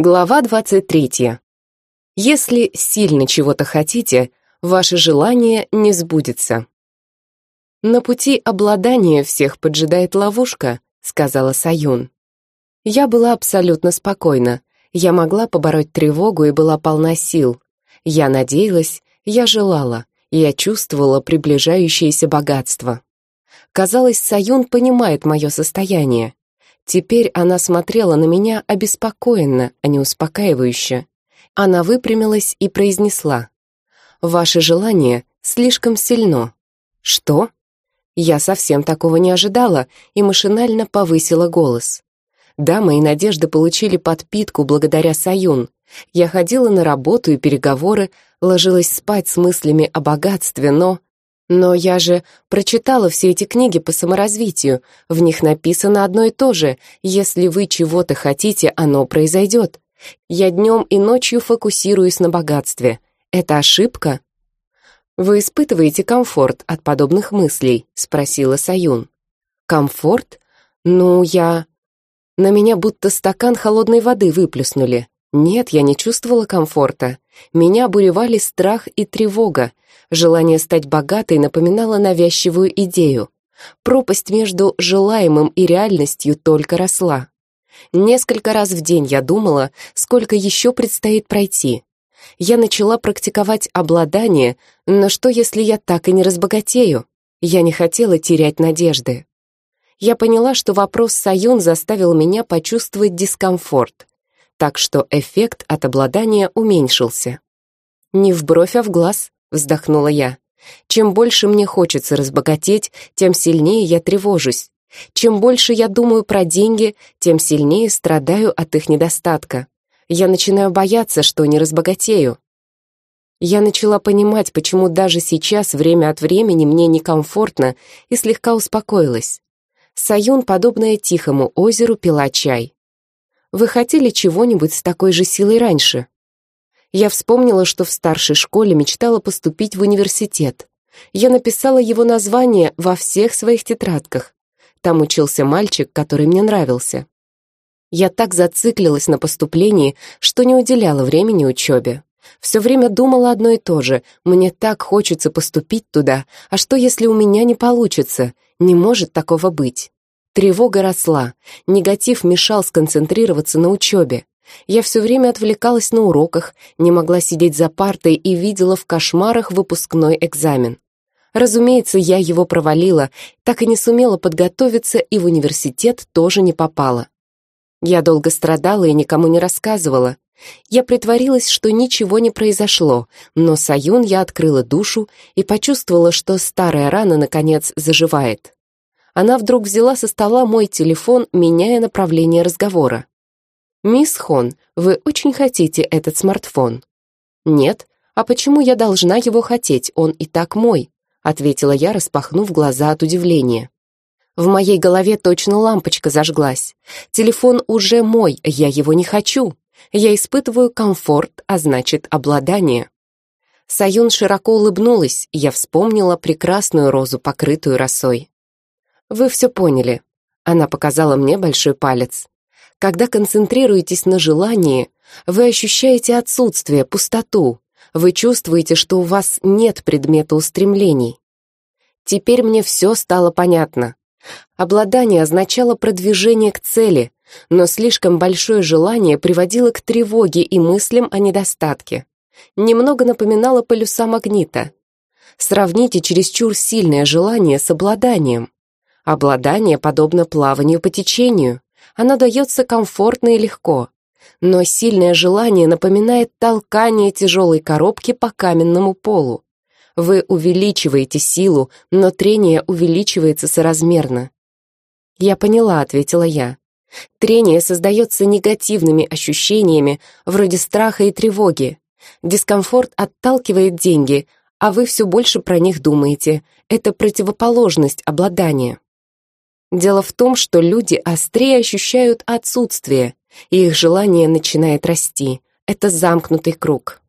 Глава 23. Если сильно чего-то хотите, ваше желание не сбудется. «На пути обладания всех поджидает ловушка», — сказала Саюн. Я была абсолютно спокойна. Я могла побороть тревогу и была полна сил. Я надеялась, я желала, я чувствовала приближающееся богатство. Казалось, Саюн понимает мое состояние. Теперь она смотрела на меня обеспокоенно, а не успокаивающе. Она выпрямилась и произнесла. «Ваше желание слишком сильно». «Что?» Я совсем такого не ожидала и машинально повысила голос. Да, мои надежды получили подпитку благодаря Саюн. Я ходила на работу и переговоры, ложилась спать с мыслями о богатстве, но... Но я же прочитала все эти книги по саморазвитию. В них написано одно и то же. Если вы чего-то хотите, оно произойдет. Я днем и ночью фокусируюсь на богатстве. Это ошибка? Вы испытываете комфорт от подобных мыслей? Спросила Саюн. Комфорт? Ну, я... На меня будто стакан холодной воды выплеснули. Нет, я не чувствовала комфорта. Меня обуревали страх и тревога. Желание стать богатой напоминало навязчивую идею. Пропасть между желаемым и реальностью только росла. Несколько раз в день я думала, сколько еще предстоит пройти. Я начала практиковать обладание, но что, если я так и не разбогатею? Я не хотела терять надежды. Я поняла, что вопрос Саюн заставил меня почувствовать дискомфорт так что эффект от обладания уменьшился. «Не в бровь, а в глаз», — вздохнула я. «Чем больше мне хочется разбогатеть, тем сильнее я тревожусь. Чем больше я думаю про деньги, тем сильнее страдаю от их недостатка. Я начинаю бояться, что не разбогатею. Я начала понимать, почему даже сейчас время от времени мне некомфортно и слегка успокоилась. Саюн, подобная тихому озеру, пила чай. Вы хотели чего-нибудь с такой же силой раньше? Я вспомнила, что в старшей школе мечтала поступить в университет. Я написала его название во всех своих тетрадках. Там учился мальчик, который мне нравился. Я так зациклилась на поступлении, что не уделяла времени учебе. Все время думала одно и то же. Мне так хочется поступить туда, а что, если у меня не получится? Не может такого быть. Тревога росла, негатив мешал сконцентрироваться на учебе. Я все время отвлекалась на уроках, не могла сидеть за партой и видела в кошмарах выпускной экзамен. Разумеется, я его провалила, так и не сумела подготовиться и в университет тоже не попала. Я долго страдала и никому не рассказывала. Я притворилась, что ничего не произошло, но Саюн я открыла душу и почувствовала, что старая рана, наконец, заживает она вдруг взяла со стола мой телефон, меняя направление разговора. «Мисс Хон, вы очень хотите этот смартфон?» «Нет. А почему я должна его хотеть? Он и так мой», ответила я, распахнув глаза от удивления. В моей голове точно лампочка зажглась. Телефон уже мой, я его не хочу. Я испытываю комфорт, а значит, обладание. Саюн широко улыбнулась, я вспомнила прекрасную розу, покрытую росой. Вы все поняли. Она показала мне большой палец. Когда концентрируетесь на желании, вы ощущаете отсутствие, пустоту. Вы чувствуете, что у вас нет предмета устремлений. Теперь мне все стало понятно. Обладание означало продвижение к цели, но слишком большое желание приводило к тревоге и мыслям о недостатке. Немного напоминало полюса магнита. Сравните чересчур сильное желание с обладанием. Обладание подобно плаванию по течению. Оно дается комфортно и легко. Но сильное желание напоминает толкание тяжелой коробки по каменному полу. Вы увеличиваете силу, но трение увеличивается соразмерно. «Я поняла», — ответила я. Трение создается негативными ощущениями, вроде страха и тревоги. Дискомфорт отталкивает деньги, а вы все больше про них думаете. Это противоположность обладания. Дело в том, что люди острее ощущают отсутствие, и их желание начинает расти. Это замкнутый круг.